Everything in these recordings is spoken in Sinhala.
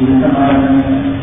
إنما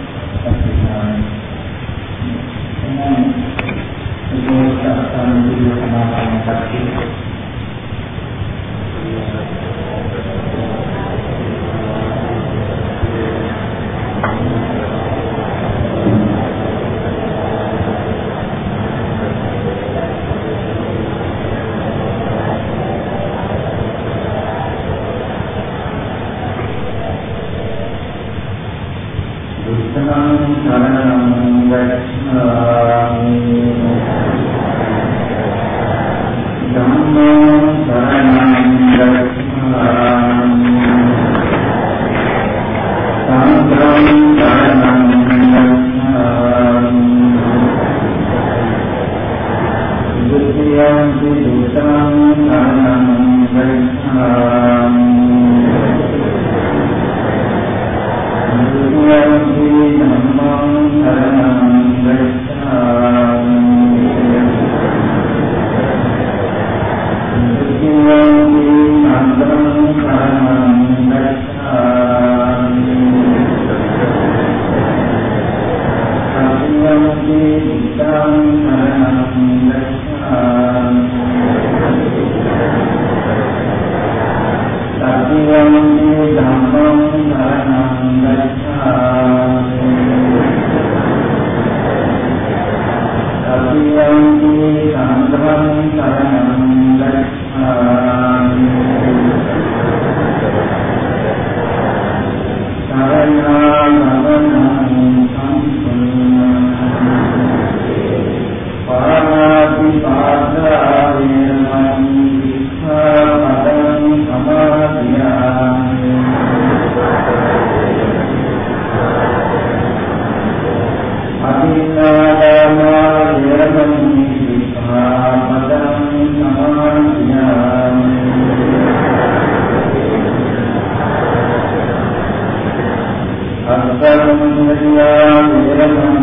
أكثر من الناس يعلمون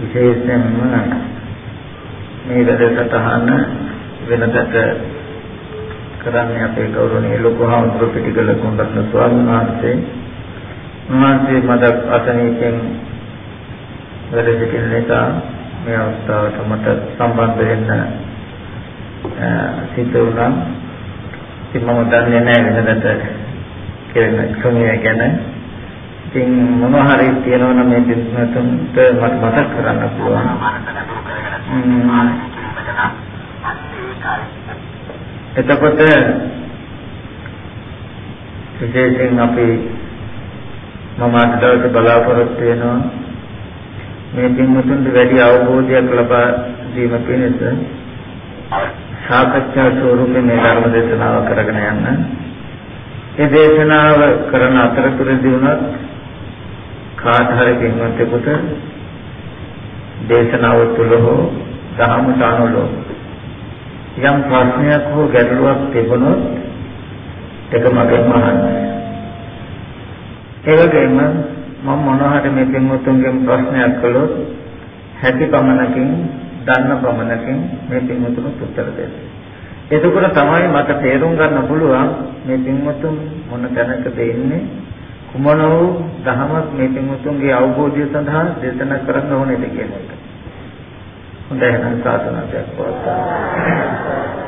විශේෂයෙන්ම මේ වැඩසටහන වෙනදට කරන්නේ අපේ ගෞරවනීය ලොකු හාමුදුරුවෝ පිටිකල කොණ්ඩඤ්ඤ ස්වාමීන් වහන්සේ. උන්වහන්සේ මදක් අසනීපෙන් වැඩ සිටින නිසා මේ අවස්ථාවට මට සම්බන්ධ වෙන්න සිද්ධ වුණා. ඉතින් මම දන්නේ නැහැ වෙනදට කෙරෙන ක්‍රමය ගැන. ඉතින් මොනවා හරි තියෙනවා නම් මේ පිටුතුන්ට මට මතක් කරන්න පුළුවන්. එතකොට විශේෂයෙන් අපි මම අද දවසේ බලාපොරොත්තු වෙනවා මේ පින්වතුන්ට වැඩි අවබෝධයක් ලබා දීම පිණිස සාකච්ඡා ස්වරූපේ මේ ධර්ම දේශනාව කරගෙන යන්න. මේ දේශනාව කරන අතරතුරදී වුණත් කාට හරි පින්වත්ෙකුට දේශනාව තුළ හෝ ධර්මයට අනුලෝ යම් ප්‍රශ්නයක් හෝ ගැටලුවක් තිබුණොත් ඒක මගෙන් අහන්න. ඒ වගේම මම මොනවාට මේ පින්වතුන්ගෙන් ප්‍රශ්නයක් කළොත් හැකි පමණකින් දන්න පමණකින් මේ පින්වතුන්ට උත්තර දෙන්න. එතකොට තමයි මට තේරුම් ගන්න පුළුවන් මේ පින්වතුන් මොන තැනකද ඉන්නේ කුමන වූ ධහමක් මේ පින්වතුන්ගේ අවබෝධය සඳහා දේශනා කරන්න ඕනේද කියන එක. හොඳයි නම් සාසනයක් පවත්වා.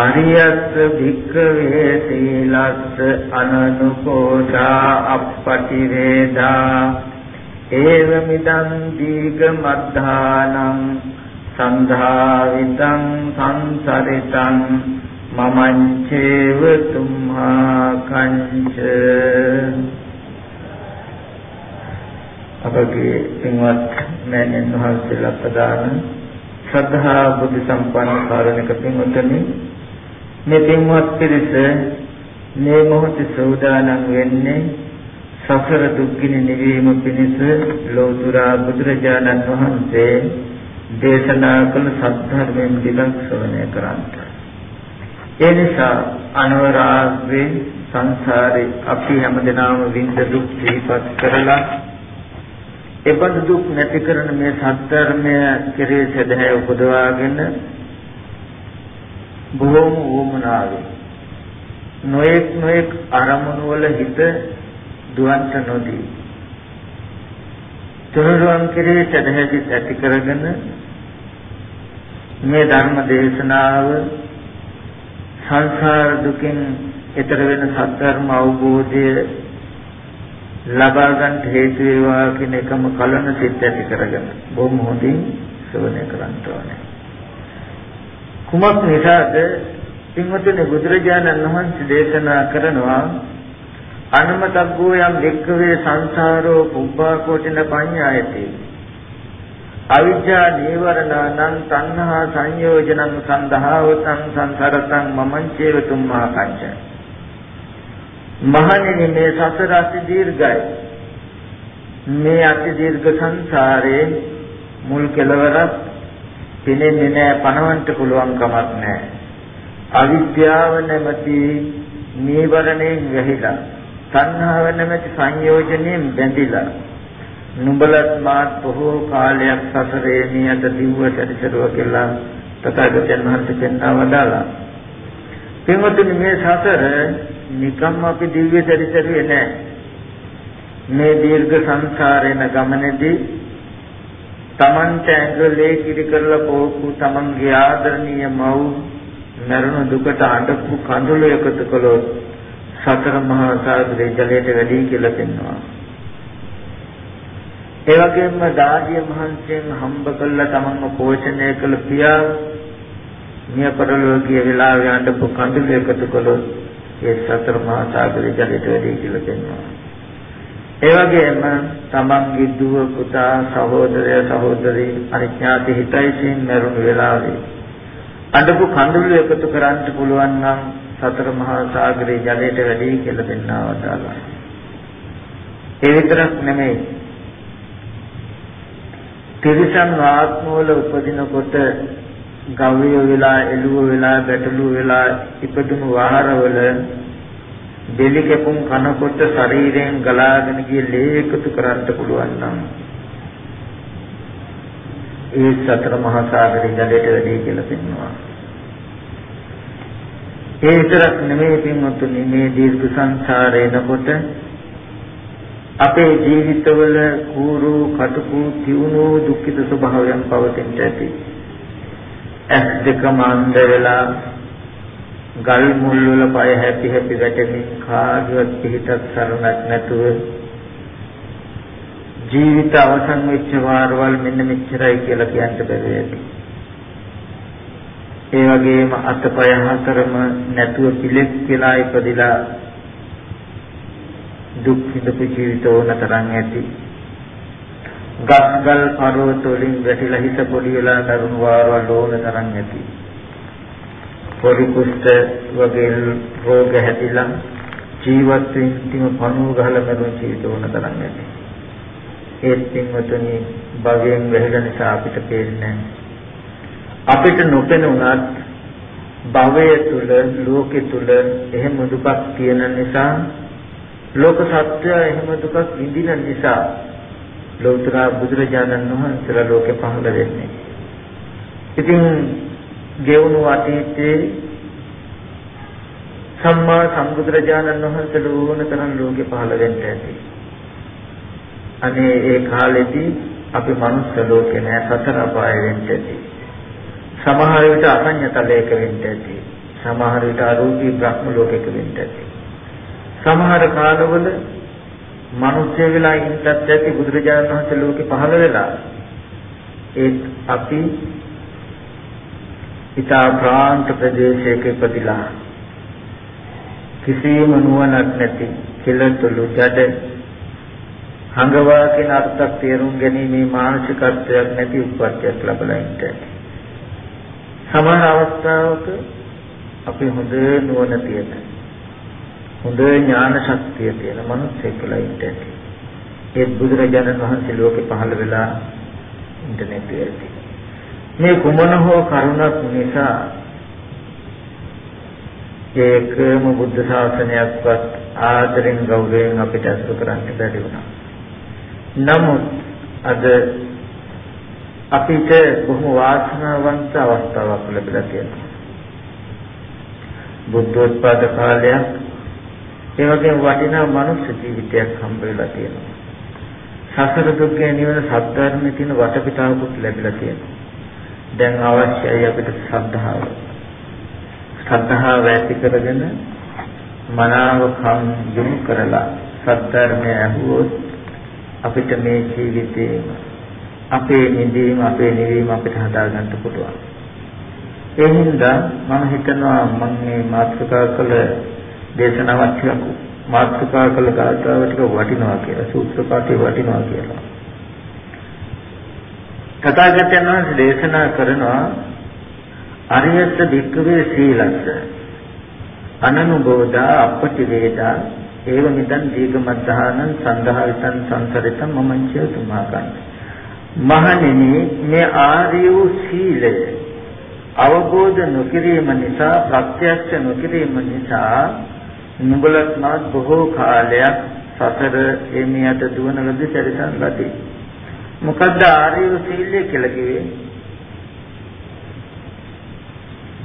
අරියස්ස භික්ඛවේ සීලස්ස අනනුකෝෂා අප්පටිරේදා ඒවමිදං දීග මද්ධානං සන්ධාවිතං සංසරිතං මමංචේව තුම්හා කංච අපගේ පින්වත් මෑණියන් වහන්සේලා ප්‍රදාන ශ්‍රද්ධා බුද්ධ සම්පන්න කාරණක පින්වත්නි මේ පින්වත් පිරිස මේ මොහොතේ සෝදානම් වෙන්නේ සසර දුක්ගිනි නිවීම පිණිස ලෝතුරා බුදුරජාණන් වහන්සේ දේශනා කළ සත්‍ය දිලක් ශ්‍රවණය කරන්ට. ඒ නිසා අනවරාග්‍රේ සංසාරේ අපි හැමදෙනාම විඳ දුක් සිහිපත් කරලා එබඳු දුක් නැති කරන මේ සත්‍ය කෙරේ සදහැ උපදවාගෙන බොහෝම වුමනාවේ නොඑක් නොඑක් අරමුණු වල හිත දුවන්ට නොදී. තුනුරුවන් කෙරේ සදහැදි ඇති කරගෙන මේ ධර්ම දේශනාව සංසාර දුකින් ඈතර වෙන සත්‍යර්ම අවබෝධය ලබා ගන්න හේතු වේවා කියන එකම කලන සිත් ඇති කරගෙන බොහොම හොඳින් ශ්‍රවණය කරන්න ඕනේ. කුමක් නිසාද? පින්වතුනි බුදුරජාණන් වහන්සේ දේශනා කරනවා අනුමතග්ගෝ යම් දෙක්කවේ සංසාරෝ පුබ්බා කෝටින පඤ්ඤායති. අවිජ්ජා නීවරණං තණ්හා සංයෝජනං සන්දහවතං සංසරතං මමංචේව තුම්මා කංච මහණෙනි මේ සසර අති දීර්ඝයි. මේ අති දීර්ඝ සංසාරේ මුල් කෙලවරක් පෙනෙන්නේ නැහැ පණවන්න පුළුවන් කමක් නැහැ. අවිද්‍යාව නැමැති නීවරණයෙන් වැහිලා තණ්හාව නැමැති සංයෝජනයෙන් බැඳිලා නුඹලත් මාත් බොහෝ කාලයක් සසරේ නියත දිව්ව සැරිසරුව කියලා තථාගතයන් වහන්සේ පෙන්වා වදාලා. පින්වතුනි මේ සසර නිකම්ම අපි දිව්‍ය සැරිසරුවේ නැහැ. මේ දීර්ඝ සංසාරේන ගමනේදී තමන්ට ඇඟලේ කිරි කරලා පොවපු තමන්ගේ ආදරණීය මව් මරණ දුකට අඬපු කඳුළු එකතු කළොත් සතර මහා සාගරේ ජලයට වැඩි කියලා පෙන්වනවා. ඒ වගේම දාදිය මහන්සියෙන් හම්බ කළා තමන්ව පෝෂණය කළ පියා මිය පරලෝකීය වෙලාවේ අඬපු කඳුළු එකතු කළොත් ඒ සතර මහා සාගරේ ජලයට වැඩි කියලා පෙන්වනවා. ඒ වගේම තමන්ගේ දුව පුතා සහෝදරය සහෝදරී අනිඥාති හිතයිසින් මරුණු වෙලාවේ අඬපු කඳුළු එකතු කරන්න පුළුවන් නම් සතර මහා සාගරයේ ජලයට වැඩි කියලා දෙන්නා වදාලා. ඒ විතරක් නෙමෙයි. තිරිසන් ආත්මවල උපදිනකොට ගව්‍ය වෙලා එළුව වෙලා ගැටළු වෙලා ඉපදුණු වාහරවල දෙලි කැපුම් කනකොට ශරීරයෙන් ගලාගෙන ගිය ලේ එකතු කරන්න පුළුවන් නම් ඒ සතර මහා සාගරේ ජලයට වැඩි කියලා පෙන්වනවා. ඒ විතරක් නෙමෙයි පින්වත්නි මේ දීර්ඝ සංසාරේනකොට අපේ ජීවිතවල කూరు කටුකු තියුණු දුක්ඛිත ස්වභාවයන් පවතින්න ඇති. ඇස් දෙක මන්ද වෙලා ගල් මුල් වල පය හැපි හැපි වැටෙමින් කාගේවත් පිටක් සරණක් නැතුව ජීවිත අවසන් වෙච්ච වාරවල් මෙන්න මෙච්චරයි කියලා කියන්න බැහැ ඇති. ඒ වගේම අතපය හතරම නැතුව පිලෙක් වෙලා ඉපදිලා දුක් විඳපු ජීවිත ඕන තරම් ඇති. ගස්ගල් පර්වත වලින් වැටිලා හිත පොඩි වෙලා දරුණු වාරවල් ඕන තරම් ඇති. පොඩි කුෂ්ඨ වගේ රෝග හැදිලා ජීවත් වෙන්තිම පණුව ගහලා මරුණ ජීවිත ඕන තරම් ඇති. ඒත් පින්වතුනි භවයෙන් වැහෙන නිසා අපිට පේන්නේ අපිට නොපෙනුනත් භවය තුල ලෝකෙ තුල එහෙම දුකක් තියෙන නිසා ලෝක සත්‍යය එහෙම දුකක් විඳින නිසා ලෝතර බුදුරජාණන් වහන්සේලා ලෝකෙ පහළ වෙන්නේ. ඉතින් ගෙවුණු අතීතයේ සම්මා සම්බුදුරජාණන් වහන්සේ ලෝණ තරම් ලෝකෙ පහළ වෙන්න ඇති. අනේ ඒ කාලෙදී අපි මනුස්ස ලෝකේ නෑ සතර අපාය වෙන්න ඇති. සමහර විට අසඤ්ඤතලයක වෙන්න ඇති. සමහර විට අරූපී බ්‍රහ්ම ලෝකයක වෙන්න ඇති. සමහර කාලවල මිනිස්සු වෙලා ඉන්නත් ඇති බුදුරජාණන් වහන්සේ ලෝකේ පහළ වෙලා ඒත් අපි ඊතා ප්‍රාන්ත ප්‍රදේශයක ඉපදිලා කිසිම නුවණක් නැති කෙලතුළු ජඩ හංගවා කියන අර්ථයක් තේරුම් ගැනීමේ මානසිකත්වයක් නැති උපත්යක් ලැබලා ඉන්න. සමහර අවස්ථාවක අපි හොඳ නුවණ තියෙන හොඳ ඥාන ශක්තිය තියෙන මනුස්සයෙක් කියලා ඉන්න ඇති. ඒ බුදුරජාණන් වහන්සේ ලෝකේ පහළ වෙලා ඉන්ටර්නෙට් ඇති. මේ කුමන හෝ කරුණක් නිසා ඒකම බුද්ධ ශාසනයක්වත් ආදරෙන් ගෞරවයෙන් අපිට අසු කරන්න බැරි වුණා. නමුත් අද අපිට බොහොම වාසනාවන්ත අවස්ථාවක් ලැබිලා තියෙනවා. බුද්ධෝත්පාද කාලයක් ඒ වගේම වටිනා මනුෂ්‍ය ජීවිතයක් හම්බ වෙලා තියෙනවා. සසර දුක් ගැන නිවන සත්‍යර්මයේ තියෙන වටපිටාවකුත් ලැබිලා තියෙනවා. දැන් අවශ්‍යයි අපිට ශ්‍රද්ධාව. ශ්‍රද්ධාව ඇති කරගෙන මනාව කම් යොමු කරලා සත්‍යර්මය අහුවොත් අපිට මේ ජීවිතේ අපේ නිදීම අපේ නිවීම අපිට හදාගන්න පුළුවන්. ඒ හින්දා මම හිතනවා මම මේ මාතෘකා කළ දේශනාවක් ටිකක් මාතෘකා කළ ගාථාව ටික වටිනවා කියලා සූත්‍ර පාඨය වටිනවා කියලා. තථාගතයන් වහන්සේ දේශනා කරනවා අරියස්ස භික්ඛවේ සීලස්ස අනනුබෝධා අපටි වේදා ඒව මිදන් දීගමද්ධානං සංඝාවිතං සංසරිතං මමංච තුමාකං මහණෙනි මේ ආර්ය වූ සීලය අවබෝධ නොකිරීම නිසා ප්‍රත්‍යක්ෂ නොකිරීම නිසා නුඹලත් මාත් බොහෝ කාලයක් සතර එමියට දුවන ලද සැරිසන් ලදී. මොකද්ද ආර්ය සීලය කියලා කිව්වේ?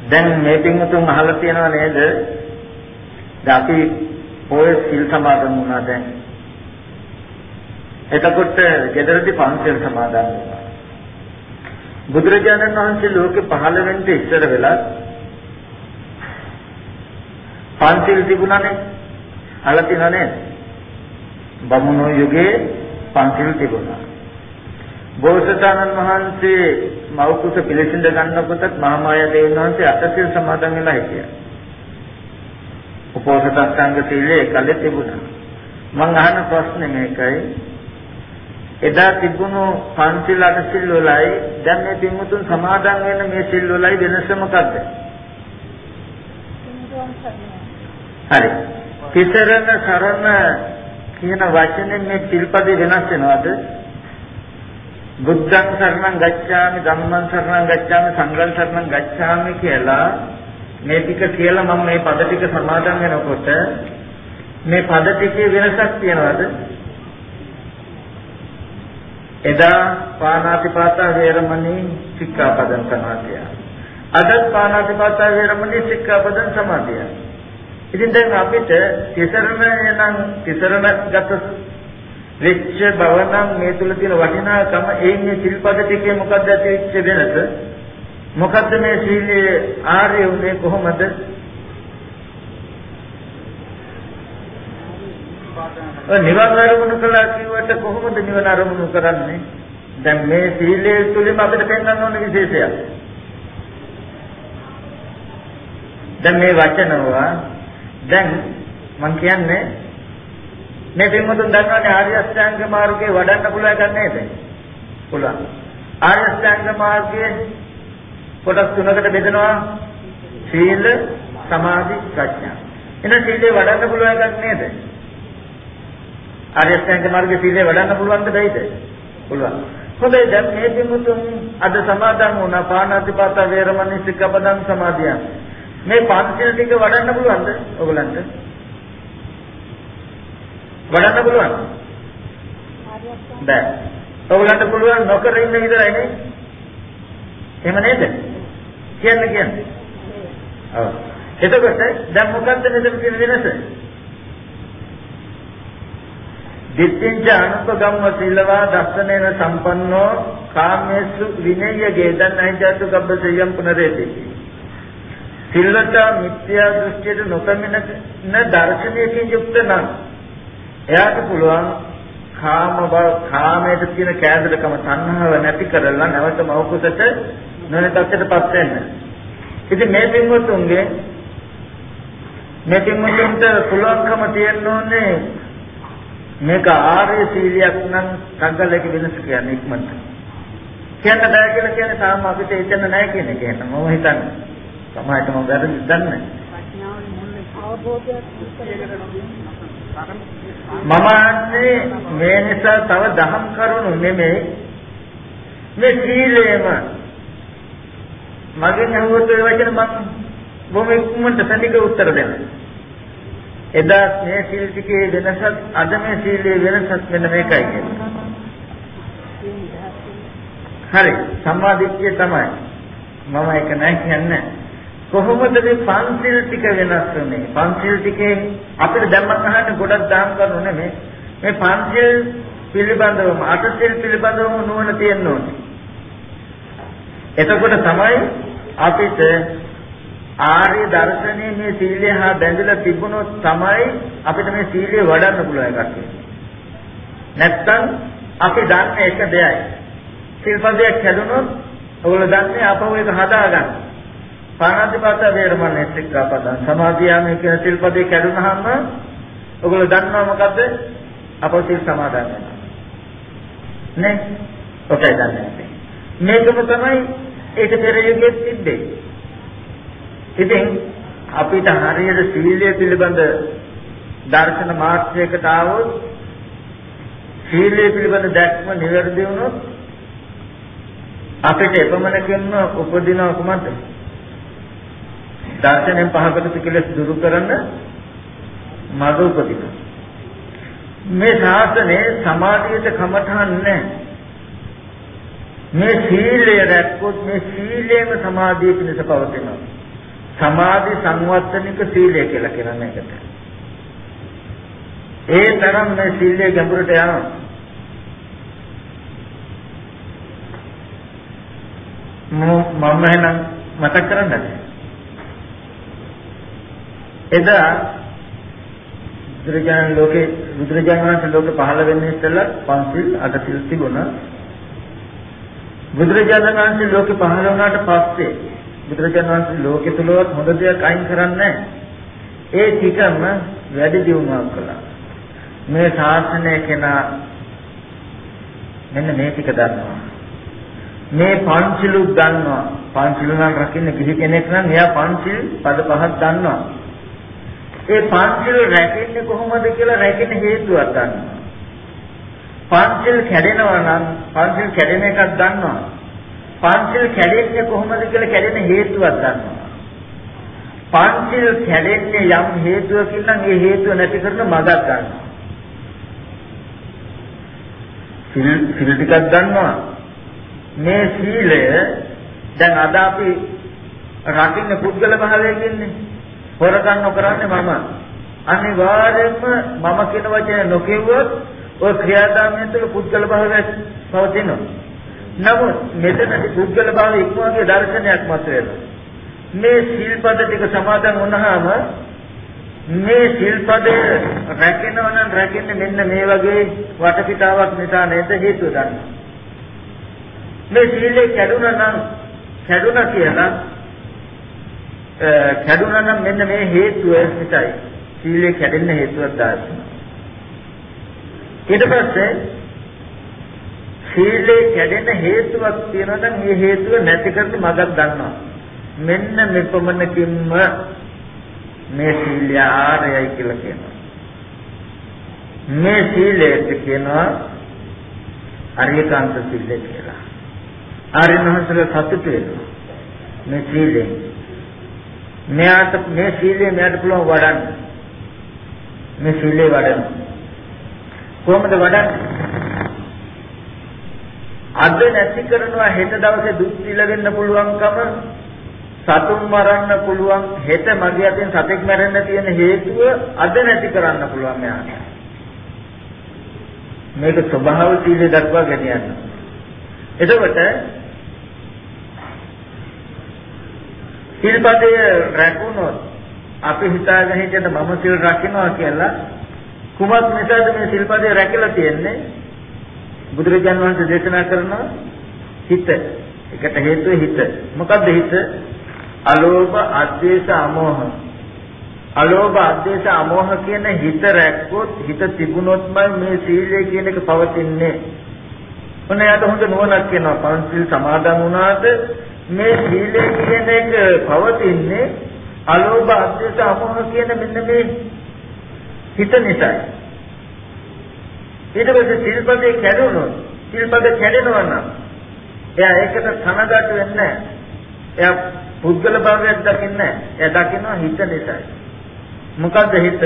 දැන් මේ පින්තුන් අහලා තියෙනව නේද? දැන් අපි ඔය සිල් සමාදන් වුණා දැන්. එතකොට ගෙදරදී පන්සල් සමාදන් වුණා. බුදුරජාණන් වහන්සේ ලෝකෙ පහළ වෙන්න ඉස්සර වෙලා පන්සිල් තිබුණානේ. අහලා තියෙනව නේද? බමුණෝ යුගයේ පන්සිල් තිබුණා. බෝසතාණන් වහන්සේ මව්කුස පිළිසිඳ ගන්නකොටත් මහාමායා දේවීන් වහන්සේ අටසිල් සමාදන් වෙලා හිටියා. උපෝසථ සීලය එකලේ තිබුණා. මම අහන ප්‍රශ්නේ මේකයි. එදා තිබුණු පන්සිල් අටසිල් වලයි දැන් මේ පින්වතුන් සමාදන් වෙන මේ සිල් වලයි වෙනස මොකක්ද? හරි. තිසරණ සරණ කියන වචනේ මේ පිල්පදේ වෙනස් වෙනවද? බුද්ධං සරණං ගච්ඡාමි ධම්මං සරණං ගච්ඡාමි සංඝං සරණං ගච්ඡාමි කියලා මේ ටික කියලා මම මේ පද ටික සමාදන් වෙනකොට මේ පද ටිකේ වෙනසක් තියනවද? එදා පාණාතිපාතා වේරමණී සික්ඛාපදං සමාදිය. අද පාණාතිපාතා වේරමණී සික්ඛාපදං සමාදිය. ඉතින් දැන් අපිට තිසරණ නම් තිසරණ ගත වෙච්ච බව නම් මේ තුල තියෙන වටිනාකම ඒ සිල්පද ටිකේ මොකක්ද ඇති වෙච්ච වෙනස? මොකද්ද මේ සීලයේ ආර්ය උනේ කොහොමද? නිවන් අරමුණු කළා කිව්වට කොහොමද නිවන අරමුණු කරන්නේ? දැන් මේ සීලයේ තුලින් අපිට පෙන්වන්න ඕන විශේෂයක්. දැන් මේ වචනවා දැන් මම කියන්නේ මේ පින්වතුන් දන්නවනේ ආර්ය අෂ්ටාංග මාර්ගයේ වඩන්න පුළුවන් එකක් නේද? පුළුවන්. ආර්ය අෂ්ටාංග මාර්ගයේ කොටස් තුනකට බෙදෙනවා සීල, සමාධි, ප්‍රඥා. එන සීලේ වඩන්න පුළුවන් එකක් නේද? ආර්ය අෂ්ටාංග මාර්ගයේ සීලේ වඩන්න පුළුවන්ද බැයිද? පුළුවන්. හොඳයි දැන් මේ පින්වතුන් අද සමාදන් වුණා පාණාතිපාත වේරමණී සික්ඛපදං සමාදියා. මේ පංචශීල ටික වඩන්න පුළුවන්ද ඔයගලන්ට? වඩන්න පුළුවන්. බෑ. ඔයගලන්ට පුළුවන් නොකර ඉන්න විතරයි නේ. එහෙම නේද? කියන්න කියන්න. ඔව්. එතකොට දැන් මොකද්ද මෙතන තියෙන වෙනස? දිට්ඨිංච අනුපගම්ම සීලවා දස්සනේන සම්පන්නෝ කාමේසු විනය්‍ය ගේදන් අහිජාතු ගබ්බසයම් පුනරේති. සිල්වත මිත්‍යා දෘෂ්ටියට නොපැමිණ දර්ශනයකින් යුක්ත නම් එයාට පුළුවන් කාම බව කාමයට තියෙන කෑදරකම තණ්හාව නැති කරලා නැවත මෞකසට නොනතත්ටපත් වෙන්න. ඉතින් මේ පින්වතුන්ගේ මේ පින්වතුන්ට පුළුවන්කම තියෙන්න ඕනේ මේක ආර්ය සීලියක් නම් සංකල්පයක වෙනස කියන්නේ ඉක්මනට. කියන්න බෑ කියලා කියන්නේ තාම අපිට හිතන්න නැහැ කියන එක. මම හිතන්නේ. සමාජයට මම වැරදි දන්නේ මම අන්නේ මේ නිසා තව දහම් කරුණු නෙමෙයි. මේ සීලයම මගෙන් අහුවොත් ඒ වචන මම බොහොම ඉක්මනට සැටික උත්තර දෙනවා. එදා මේ සීල් ටිකේ වෙනසත් අද මේ සීලේ වෙනසත් මෙන්න මේකයි කියන්නේ. හරි සම්මාදිට්ඨිය තමයි. මම ඒක නැහැ කියන්නේ. කොහොමද මේ පන්සිල් ටික වෙනස් වෙන්නේ? පන්සිල් ටිකේ අපිට දැම්මත් අහන්න ගොඩක් දාම් කරනු නෙමෙයි. මේ පන්සිල් පිළිබඳවම අටසිල් පිළිබඳවම නුවණ තියෙන්න ඕනේ. එතකොට තමයි අපිට ආර්ය දර්ශනයේ මේ සීලය හා බැඳලා තිබුණොත් තමයි අපිට මේ සීලය වඩන්න පුළුවන් එකක් නැත්තම් අපි දන්නේ එක දෙයයි. සිල්පදයක් හැදුනොත් ඔයගොල්ලෝ දන්නේ අපව ඒක හදාගන්න. පාණාතිපාත වේරමණී සික්ඛාපදං සමාධියාමේ කියන සිල්පදේ කැඩුනහම ඔයගොල්ලෝ දන්නවා මොකද්ද? අපෝසිල් සමාදන් වෙනවා. නේ? ඔකයි දන්නේ. මේකම තමයි ඒක පෙර යුගයේ තිබ්බේ. ඉතින් අපිට හරියට සීලය පිළිබඳ දර්ශන මාත්‍රයකට ආවොත් සීලය පිළිබඳ දැක්ම නිවැරදි වුණොත් අපිට එපමණකින්ම උපදින කුමක්ද? දර්ශනයෙන් පහකට කෙලස් දුරු කරන්න මඟ උපදින. මේ ශාසනයේ සමාධියට කමඨහන් නැහැ. මේ සීලය රැක්කොත් මේ සීලයම සමාධිය පිණිස පවතිනවා. සමාධි සංවත්තනික සීලය කියලා කියන එකට. ඒ තරම් මේ සීලය ගැඹුරට යනවා. මම එහෙනම් මතක් කරන්නද? එදා බුදුරජාණන් ලෝකේ බුදුරජාණන් වහන්සේ ලෝකෙ පහළ වෙන්නේ ඉස්සෙල්ලා පන්සිල් අටසිල් තිබුණා. බුදුරජාණන් වහන්සේ ලෝකෙ පහළ වුණාට පස්සේ බුදුරජාණන් වහන්සේ ලෝකෙ තුලවත් හොඳ දෙයක් අයින් කරන්නේ ඒ ටිකම වැඩි දියුණුවක් කළා. මේ ශාසනය කෙනා මෙන්න මේ ටික දන්නවා. මේ පංචිලුත් දන්නවා. පංචිලු නම් රකින්න කිසි කෙනෙක් නම් එයා පංචිල් පද පහක් දන්නවා. ඒ පංචිල් රැකෙන්නේ කොහොමද කියලා රැකෙන හේතුවක් දන්නවා. පංචිල් කැඩෙනවා නම් පංචිල් කැඩෙන එකක් දන්නවා. පංචිල් කැඩෙන්නේ කොහොමද කියලා කැඩෙන හේතුවක් දන්නවා. පංචිල් කැඩෙන්නේ යම් හේතුවකින් නම් ඒ හේතුව නැති කරන මඟක් ගන්නවා. සිල් සිල් ටිකක් ගන්නවා. මේ සීලය දැන් අද අපි රකින්න පුද්ගල භාවයකින්නේ හොරකම් නොකරන්නේ මම. අනිවාර්යයෙන්ම මම කියන වචනේ නොකියුවොත් ඔය ක්‍රියාදාමය තුළ පුද්ගල භාවයක් පවතිනවා. නමුත් මෙතනදී පුද්ගල භාවය ඉක්මවගේ දර්ශනයක් මත වෙනවා. මේ සිල්පද ටික සමාදන් වුණාම මේ සිල්පද රැකෙනවා නම් රැකෙන්නේ මෙන්න මේ වගේ වටපිටාවක් නිසා නේද හේතුව ගන්න. මේ සීලේ කැඩුනා නම් කැඩුනා කියලා කැඩුනා නම් මෙන්න මේ හේතුව නිසායි. සීලේ කැඩෙන්න හේතුවක් දාන්න. ඊට පස්සේ සීලේ කැඩෙන හේතුවක් තියෙනවා නම් මේ හේතුව නැති කරන්න මගක් ගන්නවා. මෙන්න මෙපමණකින්ම මේ සීලය ආරයයි කියලා කියනවා. මේ සීලයට කියනවා අරියකාන්ත සීලය කියලා. ආරියනහසල සතුට වෙනවා. මේ සීලෙන් මෙයාට මේ සීලය මෙයාට පුළුවන් වඩන්න. මේ සීලය වඩන්න. කොහොමද වඩන්නේ? අද නැති කරනවා හෙට දවසේ දුක් විඳ පුළුවන්කම සතුන් මරන්න පුළුවන් හෙට මගේ අතින් සතෙක් මැරෙන්න තියෙන හේතුව අද නැති කරන්න පුළුවන් මෙයාට. මේක ස්වභාව සීලේ දක්වා ගෙනියන්න. එතකොට සිල්පදය රැකුණොත් අපි හිතාගෙන හිටියට මම සිල් රකින්නවා කියලා කුමක් නිසාද මේ සිල්පදය රැකලා තියෙන්නේ? බුදුරජාණන් වහන්සේ දේශනා කරනවා හිත. ඒකට හේතුව හිත. මොකද්ද හිත? අලෝභ, අද්වේෂ, අමෝහ. අලෝභ, අද්වේෂ, අමෝහ කියන හිත රැක්කොත් හිත තිබුණොත්මයි මේ සීලය කියන එක පවතින්නේ. මොන යට හොඳ නුවණක් වෙනවා. පංචිල් සමාදන් වුණාට මේ සීලය කියන එක පවතින්නේ අලෝභ, අද්වේෂ, අමෝහ කියන මෙන්න මේ හිත නිසායි. ඊට පස්සේ සිල්පදේ කැඩුණොත් සිල්පද කැඩෙනවා නම් එයා ඒකට කනගාටු වෙන්නේ නැහැ. එයා පුද්ගල භාවයක් දකින්නේ නැහැ. එයා දකිනවා හිත නිසායි. මොකද්ද හිත?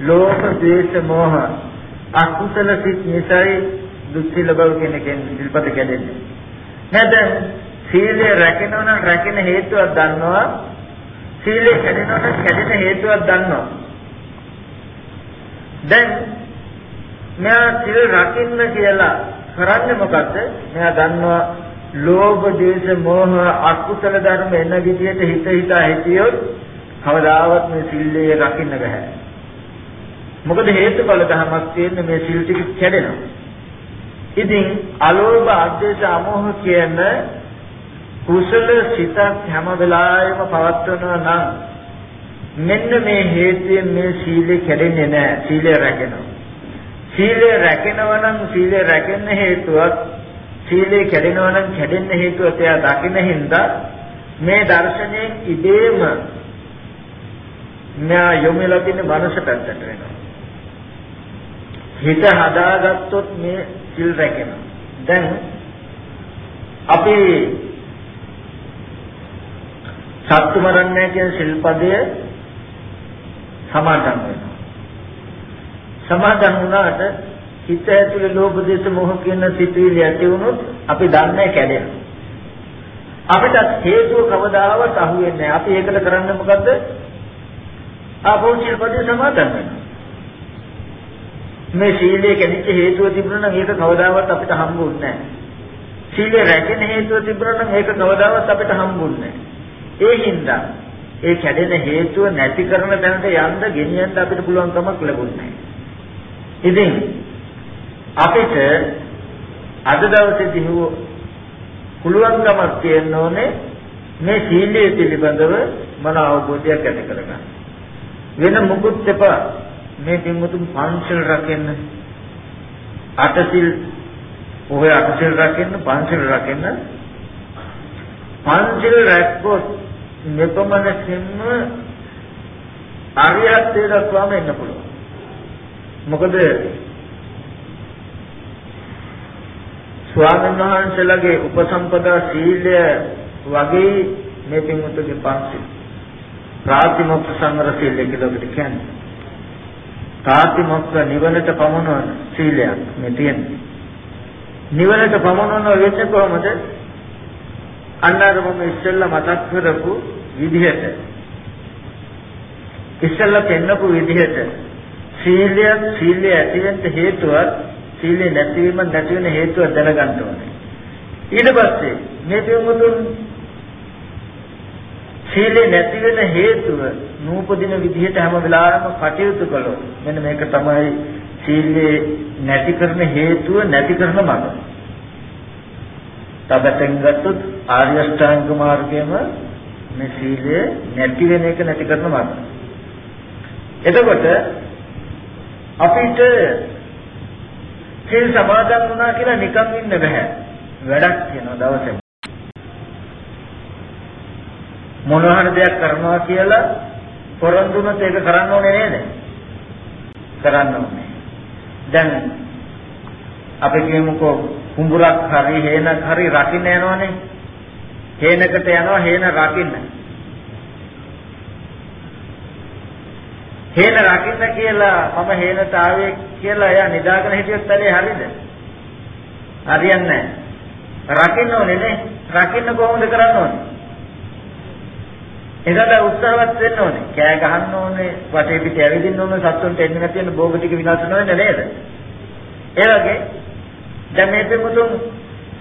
ලෝභ, ද්වේෂ, මෝහ අකුසල සිත් නිසායි දුක්ඛිල බව කියන කෙනෙක් සිල්පද කැඩෙන්නේ. නේද? සීලය රැකෙනවා නම් රැකෙන හේතුවක් දන්නවා. සීලය කැඩෙනවා නම් කැඩෙන හේතුවක් දන්නවා. දැන් මෙයා සිල් රකින්න කියලා කරන්නේ මොකද්ද? මෙයා දන්නවා ලෝභ, දේශ, මෝහ අකුසල ධර්ම එන විදිහට හිත හිත හිතියොත් කවදාවත් මේ සිල්ලේ රකින්න බෑ. මොකද හේතුඵල ධර්මයක් තියෙන මේ සිල් ටික කැඩෙනවා. ඉතින් අලෝභ, අද්වේෂ, අමෝහ කියන කුසල සිතක් හැම වෙලාවෙම පවත්වනවා නම් මෙන්න මේ හේතුයෙන් මේ සීලය කැඩෙන්නේ නැහැ. සීලය රැකෙනවා. සීලය රැකෙනවා නම් සීලය රැකෙන්න හේතුවක් සීලය කැඩෙනවා නම් කැඩෙන්න හේතුවක් එයා දකින්න හින්දා මේ දර්ශනයෙන් ඉබේම මෙයා යොමුලා තියෙන මනස පැත්තට වෙනවා. හිත හදාගත්තොත් මේ සිල් රැකෙනවා. දැන් අපි සත්තු මරන්නේ කියන සිල්පදය සමාදන් වෙනවා. සමාදන් වුණාට හිත ඇතුලේ ලෝභ දේශ මොහ කියන සිතුවිලි ඇති වුණොත් අපි දන්නේ කැඩෙනවා. අපිට හේතුව කවදාවත් අහුවෙන්නේ නැහැ. අපි ඒකට කරන්නේ මොකද්ද? ආපෞචිල් පදේ සමාදන් වෙනවා. මේ සීලයේ කැඩිච්ච හේතුව තිබුණා නම් ඒක කවදාවත් අපිට හම්බුන්නේ නැහැ. සීලය රැකෙන හේතුව තිබුණා නම් ඒක කවදාවත් අපිට හම්බුන්නේ නැහැ. ඒ හින්දා ඒ කැඩෙන හේතුව නැති කරන තැනට යන්න ගෙනියන්න අපිට පුළුවන් කමක් ලැබුණේ නැහැ. ඉතින් අපිට අද දවසේදී හෝ පුළුවන්කමක් තියෙන්න ඕනේ මේ සීලය පිළිබඳව මන අවබෝධයක් ඇති කරගන්න. වෙන මුකුත් එපා මේ පින්මුතුන් පංචශීල රකින්න අටසිල් ඔය අටසිල් රකින්න පංචශීල රකින්න පංචශීල රැක්කොත් මෙපමණකින්ම ආර්යත්වයට දක්වාම එන්න පුළුවන්. මොකද ස්වාමීන් වහන්සේලාගේ උපසම්පදා සීලය වගේ මේ පින්වතුන්ගේ පන්සිල් ප්‍රාතිමොක්ඛ සංවර සීලය කියලා අපිට කියන්නේ. ප්‍රාතිමොක්ඛ නිවනට පමනවන සීලයක් මේ තියෙන්නේ. නිවනට පමනවන වෙන්නේ කොහොමද? අන්නර මම ඉස්සෙල්ලා මතක් කරපු විදිහට ඉස්සෙල්ලා පෙන්නපු විදිහට සීලය සීලය ඇතිවෙන්න හේතුවත් සීලය නැතිවීම නැති වෙන හේතුව දැනගන්න ඕනේ. ඊට පස්සේ මේ පියුමුතුන් සීලය නැති වෙන හේතුව නූපදින විදිහට හැම වෙලාවෙම කටයුතු කළොත් මෙන්න මේක තමයි සීලය නැති කරන හේතුව නැති කරන මඟ. තබතෙන් ගත්තොත් ආර්ය අෂ්ටාංග මාර්ගයම මේ සීලය නැති වෙන එක නැති කරන මඟ. එතකොට අපිට සීල් සමාදන් වුණා කියලා නිකන් ඉන්න බෑ. වැඩක් තියෙනවා දවසේ. මොනවා හරි දෙයක් කරනවා කියලා පොරොන්දුනොත් ඒක කරන්න ඕනේ නේද? කරන්න ඕනේ. දැන් අපි කියමුකෝ කුඹුරක් හරි හේනක් හරි රකින්න යනවනේ. හේනකට යනවා හේන රකින්න. හේන රකින්න කියලා මම හේනට ආවේ කියලා එයා නිදාගෙන හිටියොත් ඇලේ හරියද? හරියන්නේ නැහැ. රකින්න ඕනේ නේ. රකින්න කොහොමද කරන්න ඕනේ? ඒකට උත්සාහවත් වෙන්න ඕනේ. කෑ ගහන්න ඕනේ, වටේ පිට ඇවිදින්න ඕනේ, සත්තුන්ට එන්න නැති වෙන භෝග ටික විනාශ වෙනවද නේද? ඒ වගේ දැන් මේ දෙමුතුන්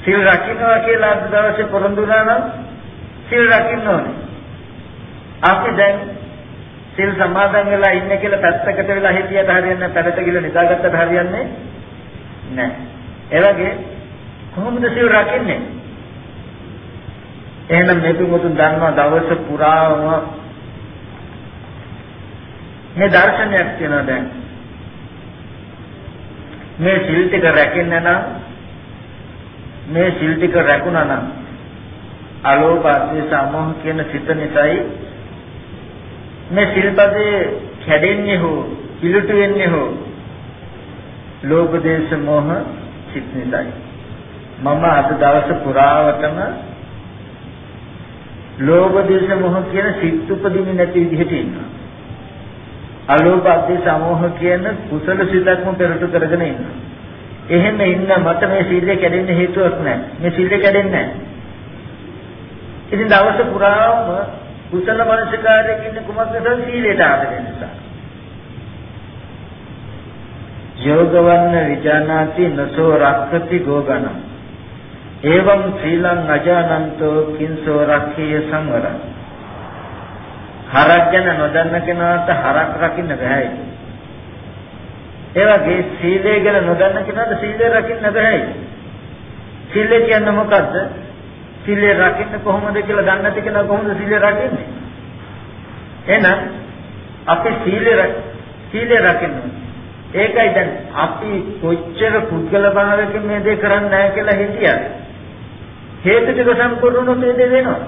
සිල් රකින්නවා කියලා අද දවසේ පොරොන්දු වුණා නම් සිල් රකින්න ඕනේ. අපි දැන් සිල් සමාදන් වෙලා ඉන්නේ කියලා පැත්තකට වෙලා හිටියට හරියන්නේ නැහැ, පැත්තට ගිහලා නිදාගත්තට හරියන්නේ නැහැ. ඒ වගේ කොහොමද සිල් රකින්නේ? එහෙනම් මේ පිටුතුන් දන්නවා දවස පුරාම මේ දර්ශනයක් තියෙනවා දැන්. මේ සිල් ටික රැකෙන්න නම් මේ සිල් ටික රැකුණා නම් අලෝභ අධිස සමෝහ කියන සිත නිසායි මේ සිල්පදේ කැඩෙන්නේ හෝ කිලුට වෙන්නේ හෝ ලෝභ දේශ මොහ සිත් නිසායි මම අද දවස පුරාවටම ලෝභ දේශ මොහ කියන සිත් උපදින්නේ නැති විදිහට ඉන්නවා. අලෝභ අධි සමෝහ කියන කුසල සිතක්ම පෙරට කරගෙන ඉන්නවා. එහෙම ඉන්න මට මේ සීලය කැඩෙන්න හේතුවක් නැහැ. මේ සීලය කැඩෙන්නේ නැහැ. ඉතින් දවස පුරාම කුසල මනසකාරයෙන් ඉන්න කුමක්ද සීලයට ආදරෙන නිසා. යෝගවන්න විජානාති නසෝ රක්කති ගෝගණං එවං ශ්‍රීලං අජානන්තෝ කිංසෝ රක්ඛේය සංවරං හරක් ගැන නොදන්න කෙනාට හරක් රකින්න බෑ ඒ වගේ සීලය ගැන නොදන්න කෙනාට සීලය රකින්න බෑ සීලය කියන්නේ මොකද්ද? සීලය රකින්න කොහොමද කියලා දන්නේ නැති කෙනා කොහොමද සීලය රකින්නේ? එහෙනම් අපි සීලය සීලය රකින්න. ඒකයි දැන් අපි කොච්චර පුද්ගල භාවයකින් මේ දේ කරන්නේ නැහැ කියලා හිතියද හේතු ටික සම්පූර්ණ වුණොත් ඒ දේ වෙනවා.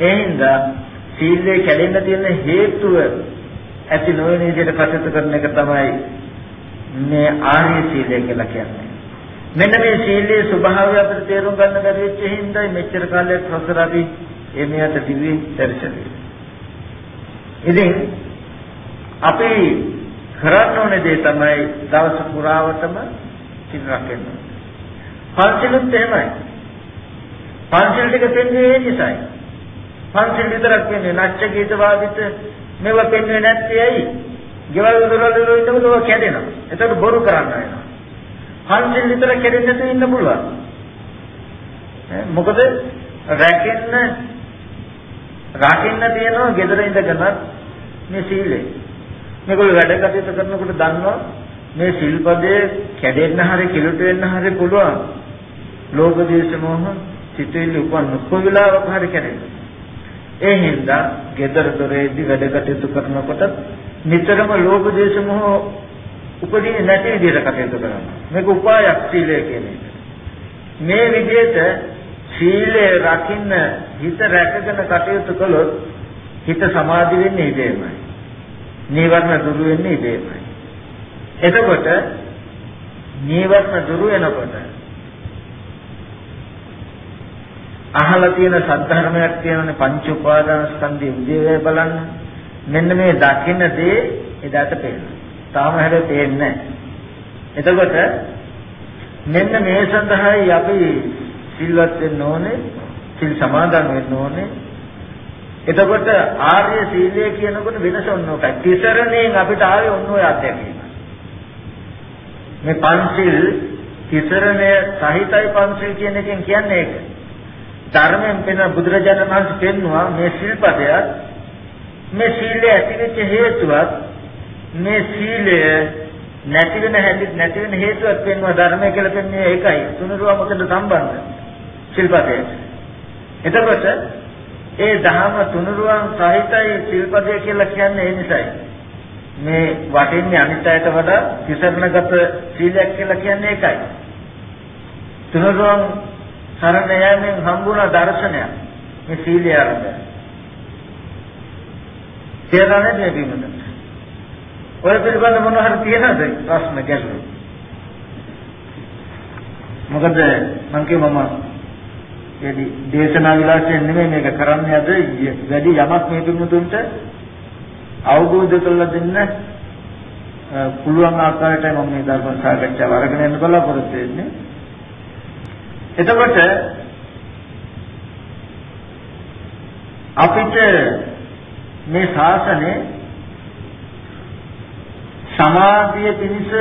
ඒ හින්දා සීලය කැඩෙන්න තියෙන හේතුව ඇති නොවන විදිහට කටයුතු කරන එක තමයි මේ ආර්ය සීලය කියලා කියන්නේ. මෙන්න මේ සීලයේ ස්වභාවය අපිට තේරුම් ගන්න බැරි වෙච්ච හින්දායි මෙච්චර කාලයක් හතර අපි එමියට දිවි දර්ශනය. ඉතින් අපි කරන්න ඕනේ දේ තමයි දවස පුරාවටම සිල් රැකෙන්න. පන්සිලුත් එහෙමයි. පන්සිල් ටික පෙන්වන්නේ ඒ නිසායි. පන්සිල් විතරක් පෙන්වන්නේ නැච්ච ගීත වාදිත මේවා පෙන්වන්නේ නැත්තේ ඇයි? ගෙවල් දොරවල් වල ඉන්නකොට ඒවා කැඩෙනවා. එතකොට බොරු කරන්න වෙනවා. පන්සිල් විතර කැඩෙන්නේ නැතුව ඉන්න පුළුවන්. මොකද රැකෙන්න රකින්න තියෙනවා gedara ඉඳගෙන මේ සීලය. මේගොල්ලෝ වැඩ කටයුතු කරනකොට දන්නවා මේ සිල්පදේ කැඩෙන්න හරි කිලුට වෙන්න හරි පුළුවන්. ලෝභ දේශ මොහ සිතෙල්ල උපන් කොවිලාවක හරි කැඩෙනවා. ඒ හින්දා gedara දොරේදී වැඩ කටයුතු කරනකොට නිතරම ලෝභ දේශ මොහ උපදින්නේ නැති විදිහට කටයුතු කරනවා. මේක උපායක් සීලය කියන එක. මේ විදිහට සීලය රකින්න හිත රැකගෙන කටයුතු කළොත් හිත සමාධි වෙන්නේ ඉබේමයි. නීවරණ දුරු වෙන්නේ ඉබේමයි. එතකොට නීවරණ දුරු වෙනකොට අහලා තියෙන සද්ධර්මයක් කියනනේ පංච උපාදාන ස්කන්ධය උදේවැය බලන්න. මෙන්න මේ දකින්න දේ එදාට පේනවා. තාම හැබැයි පේන්නේ නැහැ. එතකොට මෙන්න මේ සඳහායි අපි සිල්වත් වෙන්න ඕනේ, සිල් සමාදන් වෙන්න ඕනේ. එතකොට ආර්ය සීලය කියනකොට වෙනස ඔන්නෝකයි. තිසරණයෙන් අපිට ආවේ ඔන්න ඔය අධ්‍යක්ෂණය. මේ පංචිල් තිසරණය සහිතයි පංචිල් කියන එකෙන් කියන්නේ ඒක. ධර්මයෙන් පෙන බුදුරජාණන් වහන්සේ පෙන්නවා මේ සිල්පදයක් මේ සීලය ඇතිවෙච්ච හේතුවත් මේ සීලය නැති වෙන හැටි නැති වෙන හේතුවක් පෙන්වන ධර්මය කියලා පෙන්වන්නේ ඒකයි. තුනුරුව මොකද සම්බන්ධ? සිල්පදයට. එතකොට ඒ දහම තුනුරුවන් සහිතයි සිල්පදය කියලා කියන්නේ ඒ නිසායි. මේ වටින්නේ අනිත් අයට වඩා තිසරණගත සීලයක් කියලා කියන්නේ ඒකයි. තුනුරුවන් සරණ යෑමෙන් හම්බුණ දර්ශනයක් මේ සීලය ආරම්භය. තේරෙන්නේ නැහැ පිටුමත. ඔය පිළිබඳ මොන හරි තියෙනවද ප්‍රශ්න ගැටලු? මොකද මං කිය මම එදි දේශනා විලාසයෙන් නෙමෙයි මේක කරන්නේ අද වැඩි යමක් මේ පිටුමතුන්ට අවබෝධ කරලා දෙන්න පුළුවන් ආකාරයට මම මේ ධර්ම සාකච්ඡාව අරගෙන යන්න බලාපොරොත්තු වෙන්නේ. එතකොට අපිට මේ ශාසනය සමාධිය පිණිස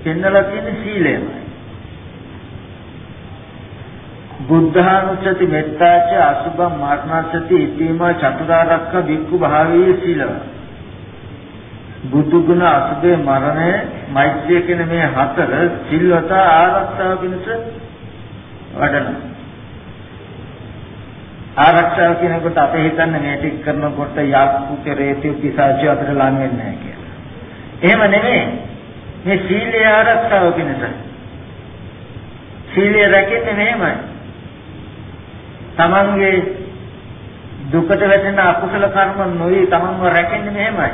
පෙන්වලා තියෙන සීලයමයි. බුද්ධානුස්සති මෙත්තාච අසුභ මාර්ණස්සති ඉතිම චතුරාර්යක වික්ඛු භාවයේ සීලව. බුදු ගුණ අසුභේ මරණය මෛත්‍රිය කියන මේ හතර සිල්වත ආරක්ෂාව පිණිස වඩනවා. ආරක්ෂාව කියනකොට අපි හිතන්නේ මේ ටික කරනකොට යාප්පු කෙරේති පිසාචි අපිට ලං වෙන්නේ නැහැ කියලා. එහෙම නෙමෙයි. මේ සීලය ආරක්ෂාව පිණිස. සීලය රැකෙන්නේ මෙහෙමයි. තමන්ගේ දුකට වැටෙන අකුසල කර්ම නොවි තමන්ව රැකෙන්නේ මෙහෙමයි.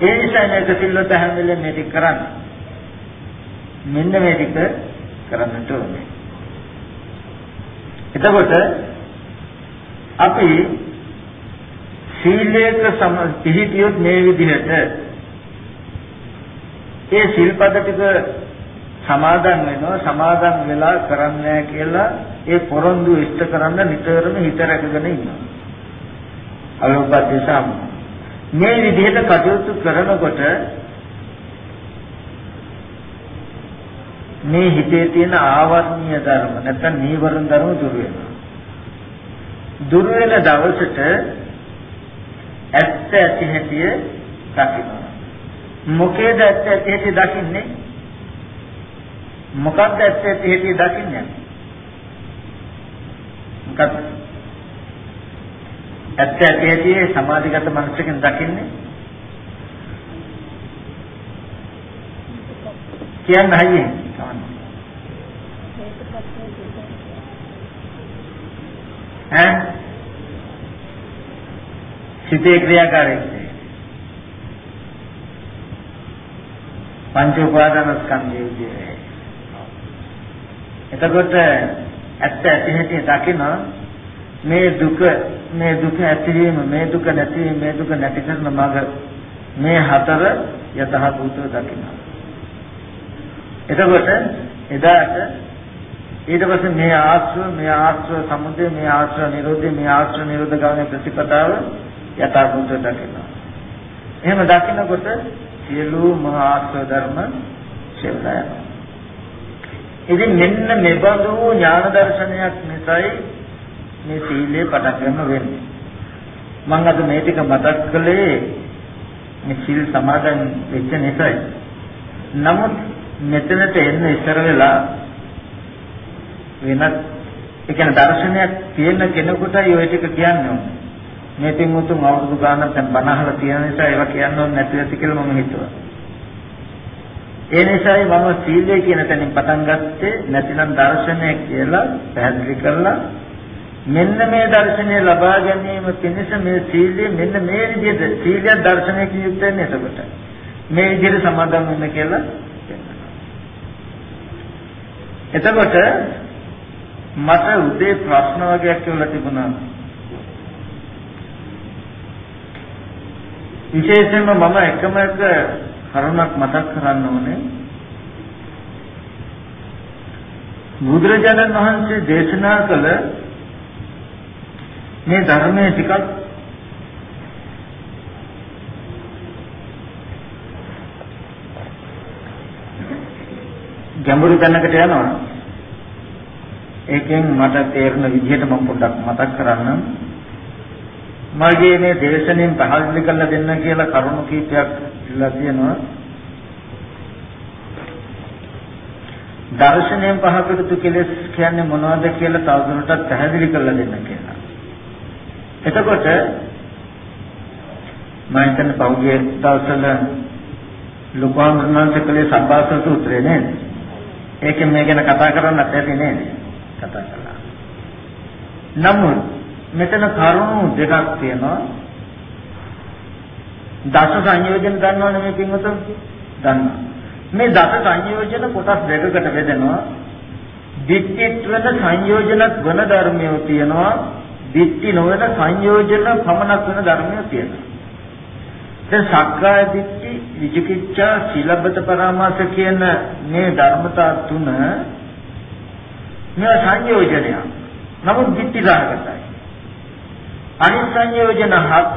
ඒ නිසා මේක සිල්වත් හැම වෙලේම මේ ටික කරන්නේ. මෙන්න මේ ටික කරන්නට ඕනේ. එතකොට අපි සීලයක සම පිළිපියොත් මේ විදිහට ඒ සිල්පද ටික සමාදන් වෙනවා සමාදන් වෙලා කරන්නේ කියලා ඒ පොරොන්දු ඉෂ්ට කරන්න නිතරම හිත රැකගෙන ඉන්නවා. අලෝපදේශම් මේ විදිහට කටයුතු කරනකොට මේ හිතේ තියෙන ආවර්ණීය ධර්ම නැත්නම් නීවරණ ධර්ම දුර වෙනවා. දුර වෙන දවසට ඇත්ත ඇති හැටි දකිනවා. මොකේද ඇත්ත ඇති හැටි දකින්නේ? මොකක්ද ඇත්ත ඇති හැටි දකින්නේ? මොකක්ද? ඇත්ත ඇති හැටි සමාධිගත මනසකින් දකින්නේ? කියන්න හයියෙන් ඈ? සිතේ ක්‍රියාකාරීත්වය. පංච උපාදාන ස්කන්ධයේ විදිහේ එතකොට ඇත්ත ඇති හැටි දකින මේ දුක මේ දුක ඇතිවීම මේ දුක නැතිවීම මේ දුක නැති කරන මඟ මේ හතර යථාභූතව දකින්න එතකොට එදාට ඊට පස්සේ මේ ආශ්‍රව මේ ආශ්‍රව සමුදය මේ ආශ්‍රව නිරෝධය මේ ආශ්‍රව නිරෝධ ගාමී ප්‍රතිපදාව යථාභූත දකිනවා. එහෙම දකිනකොට සියලු මහා ආශ්‍රව ධර්ම ශෙවලා යනවා. ඉතින් මෙන්න මෙබඳු ඥාන දර්ශනයක් නිසායි මේ සීලය පටන් ගන්න වෙන්නේ. මම අද මේ ටික මතක් කළේ මේ සීල් සමාදන් වෙච්ච නිසායි. නමුත් මෙතනට එන්න ඉස්සර වෙලා වෙනත් ඒ කියන්නේ දර්ශනයක් තියෙන කෙනෙකුටයි ওই ටික කියන්නේ. මේ තිමුතුන් අවුරුදු ගානක් දැන් බණ අහලා තියෙන නිසා ඒවා කියන්න ඕනේ නැති ඇති කියලා මම හිතුවා. ඒ නිසායි මම සීලය කියන තැනින් පටන් ගත්තේ නැතිනම් දර්ශනය කියලා පැහැදිලි කරලා මෙන්න මේ දර්ශනය ලබා ගැනීම පිණිස මේ සීලය මෙන්න මේ විදිහට සීලය දර්ශනයකින් යුක්ත වෙන්නේ එතකොට. මේ විදිහට සමාදන් වෙන්න කියලා එතකොට මට උදේ ප්‍රශ්න වගේක් කියලා තිබුණා. විශේෂයෙන්ම මම එකම එක කරුණක් මතක් කරන්න ඕනේ. බුදුරජාණන් වහන්සේ දේශනා කළ මේ ධර්මයේ ටිකක් ගැඹුරු තැනකට යනවා. ඒකෙන් මට තේරෙන විදිහට මම පොඩ්ඩක් මතක් කරන්නම්. මගේ මේ දේශනෙන් පහළලි කරලා දෙන්න කියලා කරුණු කීපයක් ඉල්ලා තියෙනවා. දර්ශනයෙන් පහකට කෙලස් කියන්නේ මොනවද කියලා තවදුරටත් පැහැදිලි කරලා දෙන්න කියලා. එතකොට මම හිතන්නේ පෞද්ගලික දවසල ලෝකාන්තරණංශ කලේ සබ්බාස සූත්‍රය නේද? ඒකෙන් මේ ගැන කතා කරන්නත් ඇති නේද? කතා කළා. නමුත් මෙතන කරුණු දෙකක් තියෙනවා. දස සංයෝජන ගන්නවනේ මේ පින්වතුන් දන්නවා. මේ දස සංයෝජන කොටස් දෙකකට බෙදෙනවා. දිට්ඨිත් වෙන සංයෝජනත් වන ධර්මයෝ තියෙනවා. දිට්ඨි නොවන සංයෝජන පමණක් වෙන ධර්මයෝ තියෙනවා. දැන් සක්කාය දිට්ඨි, විචිකිච්ඡා, සීලබ්බත පරාමාස කියන මේ ධර්මතා තුන මේ සංයෝජනය. නමුත් දිට්ඨි ධාරකයි. අනිත් සංයෝජන හත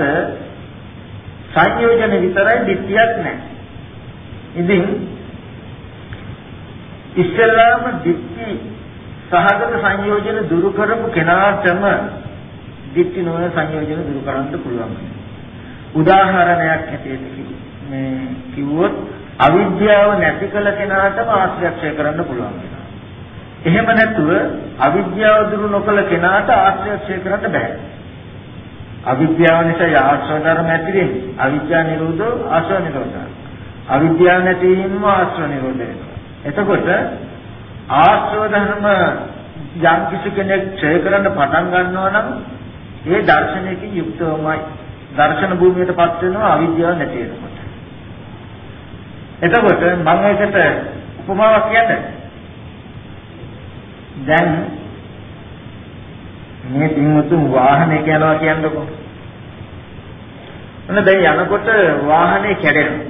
සංයෝජන විතරයි දිට්ඨියක් නැහැ. ඉතින් ඉස්සෙල්ලාම දිට්ඨි සහගත සංයෝජන දුරු කරපු කෙනාටම දිට්ඨි නොවන සංයෝජන දුරු කරන්න පුළුවන්. උදාහරණයක් හැටියට මේ කිව්වොත් අවිද්‍යාව නැති කළ කෙනාටම ආශ්‍රය කරන්න පුළුවන්. එහෙම නැතුව අවිද්‍යාව දුරු නොකළ කෙනාට ආශ්‍රය කරන්න බෑ. අවිද්‍යාව නිසා ආශ්‍රව ධර්ම ඇති වෙන්නේ. අවිද්‍යාව නිරෝධෝ ආශ්‍රව නිරෝධා. අවිද්‍යාව නැතිවීමම ආශ්‍රව නිරෝධය වෙනවා. එතකොට ආශ්‍රව ධර්ම යම් කිසි කෙනෙක් ඡය කරන්න පටන් ගන්නවා නම් ඒ දර්ශනයකින් යුක්තවමයි දර්ශන භූමියටපත් වෙනවා අවිද්‍යාව නැති වෙනකොට. එතකොට මම ඒකට උපමාවක් කියන්නේ දැන් මේ පින්වතුන් වාහනේ යනවා කියන්නකො. ඔන්න දැන් යනකොට වාහනේ කැඩෙනවා.